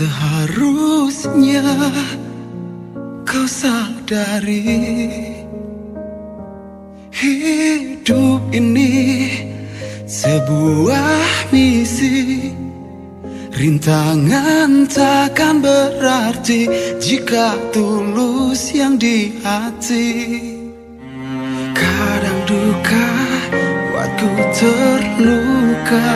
Harusnya kau sadari Hidup ini sebuah misi. Rintangan takkan berarti jika tulus yang di hati. Kadang duka buatku terluka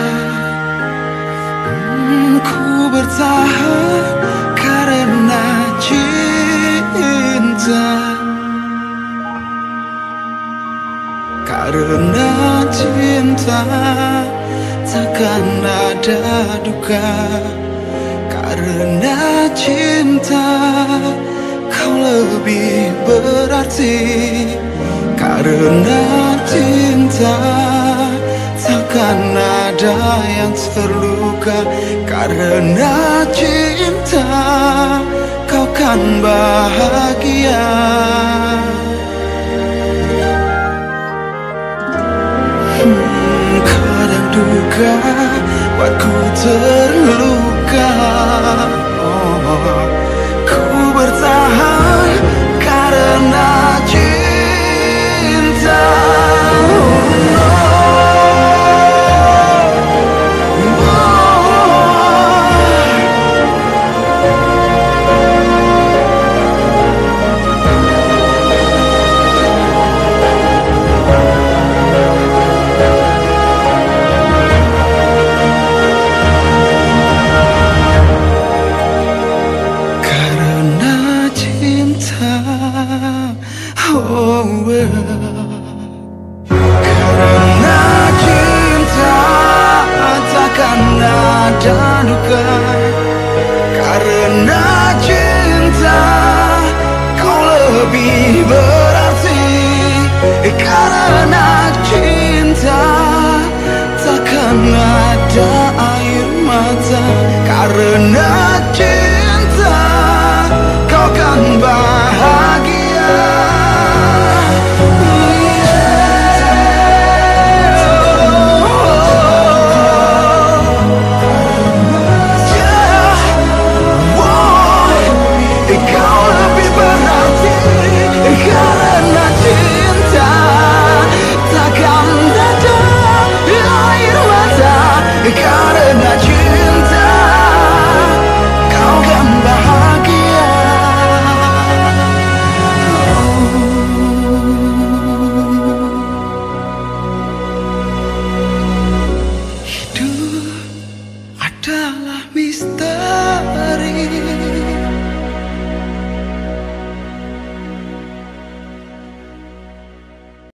Ku bertahan karena cinta. Karena cinta takkan ada duka. Karena cinta kau lebih berarti. Karena cinta takkan ada yang terluka Karena cinta. Kau kan bahagia. Hmm, kadang duka buatku terluka Karena cinta takkan ada air mata. Karena